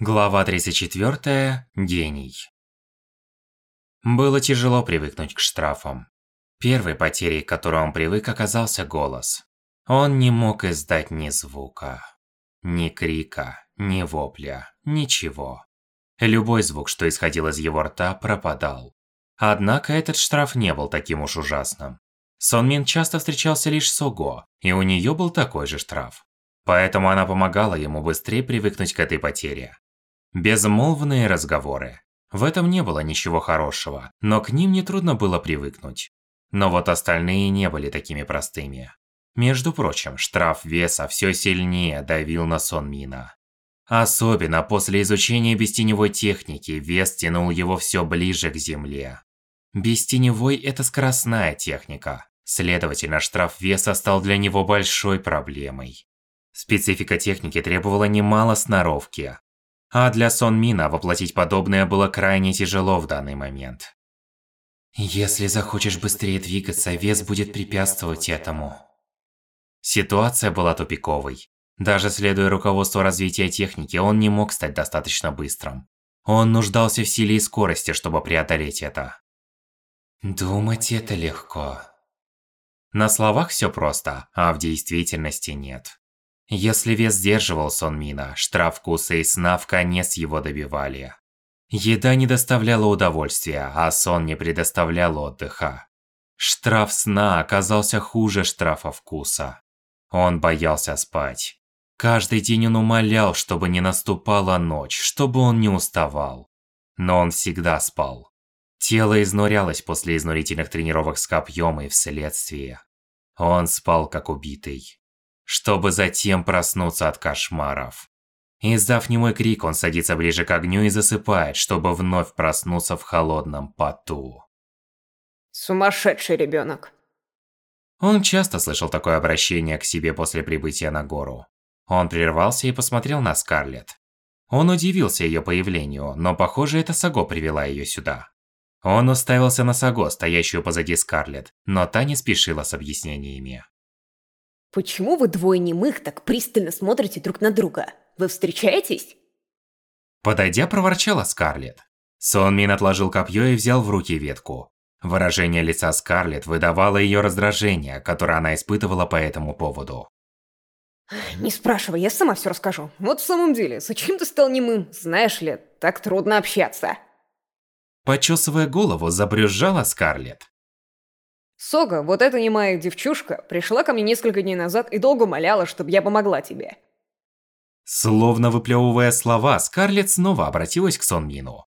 Глава 34. Гений. Было тяжело привыкнуть к штрафам. Первой потерей, к которой он привык, оказался голос. Он не мог издать ни звука. Ни крика, ни вопля, ничего. Любой звук, что исходил из его рта, пропадал. Однако этот штраф не был таким уж ужасным. Сон Мин часто встречался лишь с Ого, и у нее был такой же штраф. Поэтому она помогала ему быстрее привыкнуть к этой потере. Безмолвные разговоры. В этом не было ничего хорошего, но к ним нетрудно было привыкнуть. Но вот остальные не были такими простыми. Между прочим, штраф веса все сильнее давил на сон Мина. Особенно после изучения бестеневой техники, вес тянул его все ближе к земле. Бестеневой – это скоростная техника. Следовательно, штраф веса стал для него большой проблемой. Специфика техники требовала немало сноровки, а для Сон Мина воплотить подобное было крайне тяжело в данный момент. Если захочешь быстрее двигаться, вес будет препятствовать этому. Ситуация была тупиковой. Даже следуя руководству развития техники, он не мог стать достаточно быстрым. Он нуждался в силе и скорости, чтобы преодолеть это. Думать это легко. На словах все просто, а в действительности нет. Если вес сдерживал сон Мина, штраф вкуса и сна в конец его добивали. Еда не доставляла удовольствия, а сон не предоставлял отдыха. Штраф сна оказался хуже штрафа вкуса. Он боялся спать. Каждый день он умолял, чтобы не наступала ночь, чтобы он не уставал. Но он всегда спал. Тело изнурялось после изнурительных тренировок с копьем и вследствие. Он спал как убитый чтобы затем проснуться от кошмаров. Издав немой крик, он садится ближе к огню и засыпает, чтобы вновь проснуться в холодном поту. Сумасшедший ребенок. Он часто слышал такое обращение к себе после прибытия на гору. Он прервался и посмотрел на Скарлетт. Он удивился ее появлению, но похоже, это Саго привела ее сюда. Он уставился на Саго, стоящую позади Скарлетт, но та не спешила с объяснениями. Почему вы двое немых так пристально смотрите друг на друга? Вы встречаетесь? Подойдя, проворчала Скарлетт. Сон Мин отложил копье и взял в руки ветку. Выражение лица Скарлетт выдавало ее раздражение, которое она испытывала по этому поводу. Не спрашивай, я сама все расскажу. Вот в самом деле, зачем ты стал немым? Знаешь ли, так трудно общаться. Почесывая голову, забрюзжала Скарлетт. Сога, вот эта немая девчушка, пришла ко мне несколько дней назад и долго моляла, чтобы я помогла тебе. Словно выплевывая слова, Скарлетт снова обратилась к Сонмину.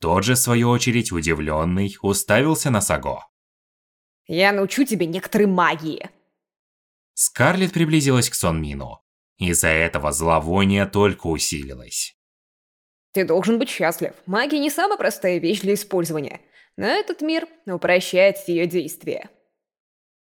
Тот же, в свою очередь, удивленный, уставился на Саго. «Я научу тебе некоторой магии!» Скарлетт приблизилась к Сонмину. Из-за этого зловоние только усилилось. «Ты должен быть счастлив. Магия не самая простая вещь для использования, но этот мир упрощает ее действия.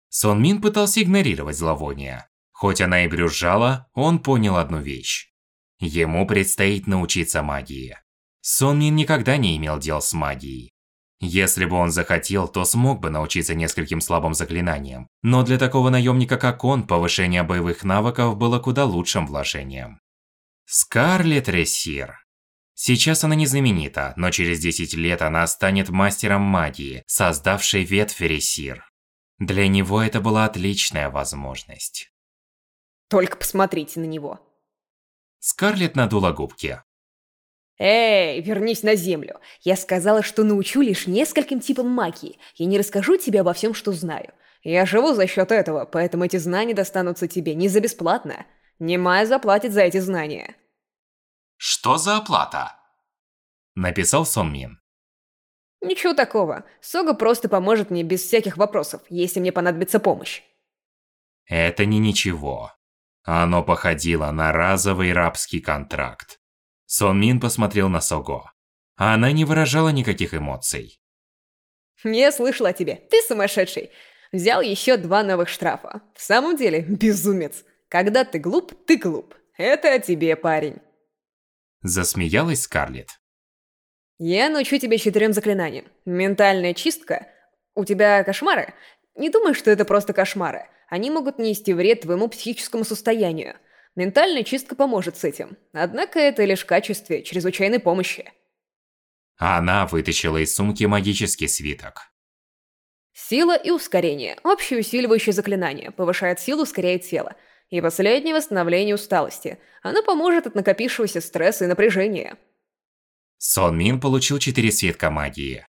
Сон Мин пытался игнорировать зловоние. Хоть она и брюзжала, он понял одну вещь. Ему предстоит научиться магии. Сон Мин никогда не имел дел с магией. Если бы он захотел, то смог бы научиться нескольким слабым заклинаниям. Но для такого наемника, как он, повышение боевых навыков было куда лучшим вложением. Скарлетт Рессир. Сейчас она не знаменита, но через 10 лет она станет мастером магии, создавшей ветвь Рессир. Для него это была отличная возможность. Только посмотрите на него. Скарлетт надула губки. Эй, вернись на землю. Я сказала, что научу лишь нескольким типам магии. Я не расскажу тебе обо всем, что знаю. Я живу за счет этого, поэтому эти знания достанутся тебе не за бесплатно. Немая заплатит за эти знания. Что за оплата? Написал Сон Мин. Ничего такого. Сога просто поможет мне без всяких вопросов, если мне понадобится помощь. Это не ничего. Оно походило на разовый рабский контракт. Сон Мин посмотрел на Сого. Она не выражала никаких эмоций. Я слышала о тебе. Ты сумасшедший. Взял еще два новых штрафа. В самом деле, безумец. Когда ты глуп, ты глуп. Это о тебе, парень. Засмеялась Скарлетт. Я научу тебя четырем заклинаниям. Ментальная чистка. У тебя кошмары? Не думай, что это просто кошмары. Они могут нести вред твоему психическому состоянию. Ментальная чистка поможет с этим, однако это лишь в качестве чрезвычайной помощи. Она вытащила из сумки магический свиток. Сила и ускорение. Общее усиливающее заклинание. Повышает силу, ускоряет тело. И последнее восстановление усталости. Оно поможет от накопившегося стресса и напряжения. Сон Мин получил четыре свитка магии.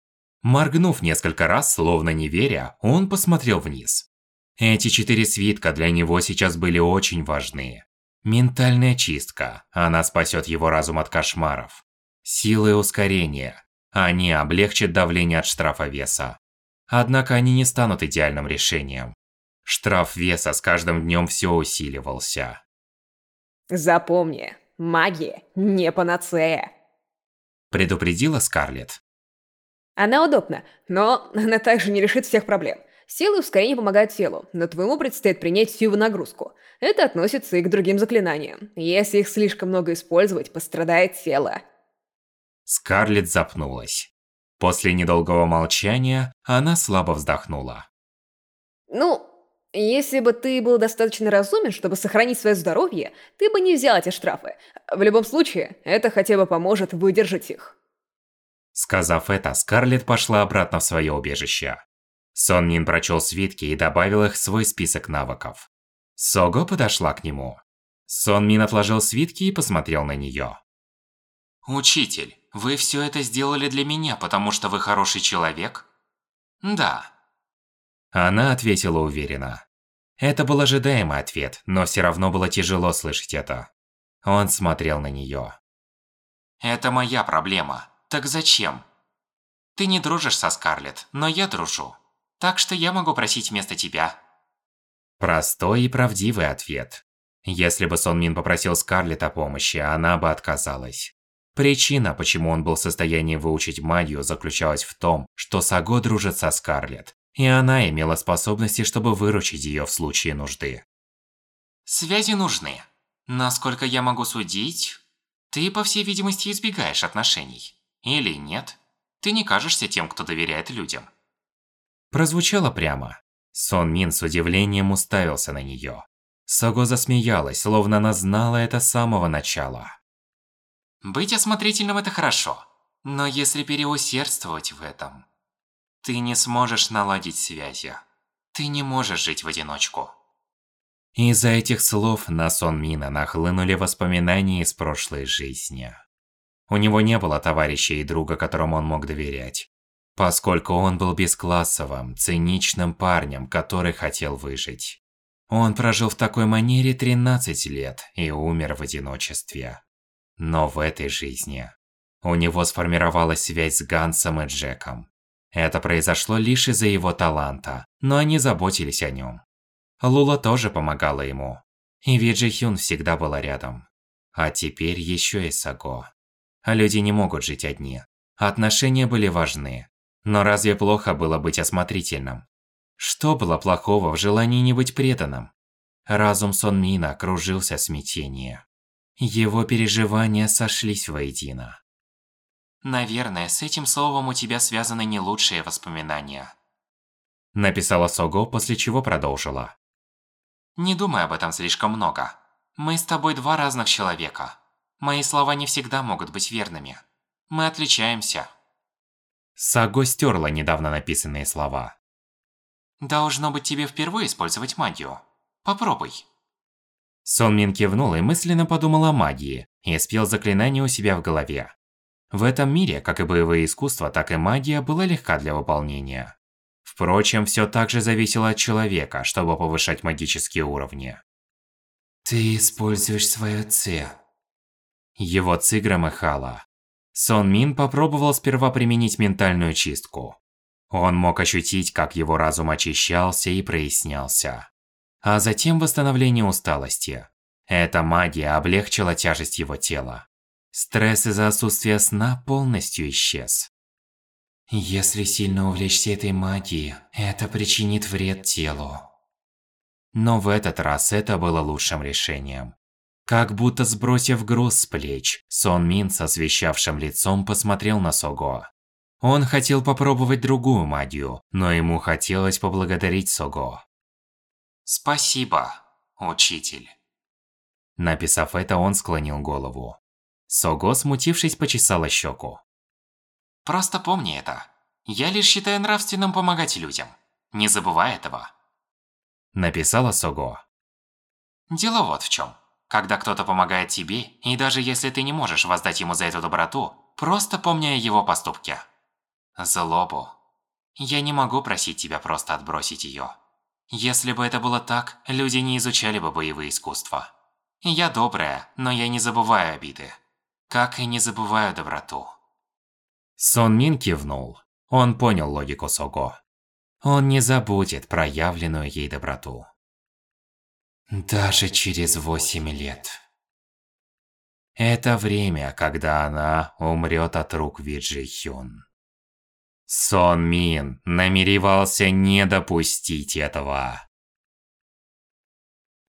Моргнув несколько раз, словно не веря, он посмотрел вниз. Эти четыре свитка для него сейчас были очень важны. Ментальная чистка. Она спасет его разум от кошмаров. Силы и ускорение. Они облегчат давление от штрафа веса. Однако они не станут идеальным решением. Штраф веса с каждым днем все усиливался. Запомни, магия не панацея. Предупредила Скарлетт. Она удобна, но она также не решит всех проблем. Сила и ускорение помогают телу, но твоему предстоит принять всю нагрузку. Это относится и к другим заклинаниям. Если их слишком много использовать, пострадает тело. Скарлетт запнулась. После недолгого молчания она слабо вздохнула. Ну, если бы ты был достаточно разумен, чтобы сохранить свое здоровье, ты бы не взял эти штрафы. В любом случае, это хотя бы поможет выдержать их. Сказав это, Скарлетт пошла обратно в свое убежище. Сон Мин прочел свитки и добавил их в свой список навыков. Сого подошла к нему. Сон Мин отложил свитки и посмотрел на нее. «Учитель, вы все это сделали для меня, потому что вы хороший человек?» «Да». Она ответила уверенно. Это был ожидаемый ответ, но все равно было тяжело слышать это. Он смотрел на нее. «Это моя проблема. Так зачем?» «Ты не дружишь со Скарлетт, но я дружу. Так что я могу просить вместо тебя». Простой и правдивый ответ. Если бы Сон Мин попросил Скарлетт о помощи, она бы отказалась. Причина, почему он был в состоянии выучить магию, заключалась в том, что Саго дружит со Скарлетт, и она имела способности, чтобы выручить ее в случае нужды. Связи нужны. Насколько я могу судить, ты, по всей видимости, избегаешь отношений. Или нет? Ты не кажешься тем, кто доверяет людям. Прозвучало прямо. Сон Мин с удивлением уставился на нее. Саго засмеялась, словно она знала это с самого начала. Быть осмотрительным – это хорошо, но если переусердствовать в этом, ты не сможешь наладить связи. Ты не можешь жить в одиночку. Из-за этих слов на сон Мина нахлынули воспоминания из прошлой жизни. У него не было товарища и друга, которому он мог доверять, поскольку он был бесклассовым, циничным парнем, который хотел выжить. Он прожил в такой манере 13 лет и умер в одиночестве. Но в этой жизни у него сформировалась связь с Гансом и Джеком. Это произошло лишь из-за его таланта, но они заботились о нем. Лула тоже помогала ему. И Виджи Хюн всегда была рядом. А теперь еще и Саго. Люди не могут жить одни. Отношения были важны. Но разве плохо было быть осмотрительным? Что было плохого в желании не быть преданным? Разум Сон Мина кружился в смятении. Его переживания сошлись воедино. Наверное, с этим словом у тебя связаны не лучшие воспоминания. Написала Сого, после чего продолжила. Не думай об этом слишком много. Мы с тобой два разных человека. Мои слова не всегда могут быть верными. Мы отличаемся. Саго стерла недавно написанные слова. Должно быть тебе впервые использовать магию. Попробуй. Сон Мин кивнул и мысленно подумал о магии и спел заклинание у себя в голове. В этом мире, как и боевые искусства, так и магия была легка для выполнения. Впрочем, все так же зависело от человека, чтобы повышать магические уровни. Ты используешь свое Ци. Его Ци громыхало. Сон Мин попробовал сперва применить ментальную чистку. Он мог ощутить, как его разум очищался и прояснялся а затем восстановление усталости. Эта магия облегчила тяжесть его тела. Стресс из-за отсутствия сна полностью исчез. Если сильно увлечься этой магией, это причинит вред телу. Но в этот раз это было лучшим решением. Как будто сбросив груз с плеч, Сон Мин с освещавшим лицом посмотрел на Сого. Он хотел попробовать другую магию, но ему хотелось поблагодарить Сого. Спасибо, учитель. Написав это, он склонил голову. Сого, смутившись, почесала щеку. Просто помни это. Я лишь считаю нравственным помогать людям. Не забывай этого. Написала Сого. Дело вот в чем. Когда кто-то помогает тебе, и даже если ты не можешь воздать ему за эту доброту, просто помни о его поступке. Злобу. Я не могу просить тебя просто отбросить ее. Если бы это было так, люди не изучали бы боевые искусства. Я добрая, но я не забываю обиды. Как и не забываю доброту. Сон Мин кивнул. Он понял логику Сого. Он не забудет проявленную ей доброту. Даже через восемь лет. Это время, когда она умрет от рук Виджи Хюн. Сон Мин намеревался не допустить этого.